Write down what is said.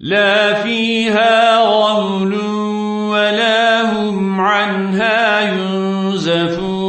لا فيها غول ولا هم عنها ينزفون.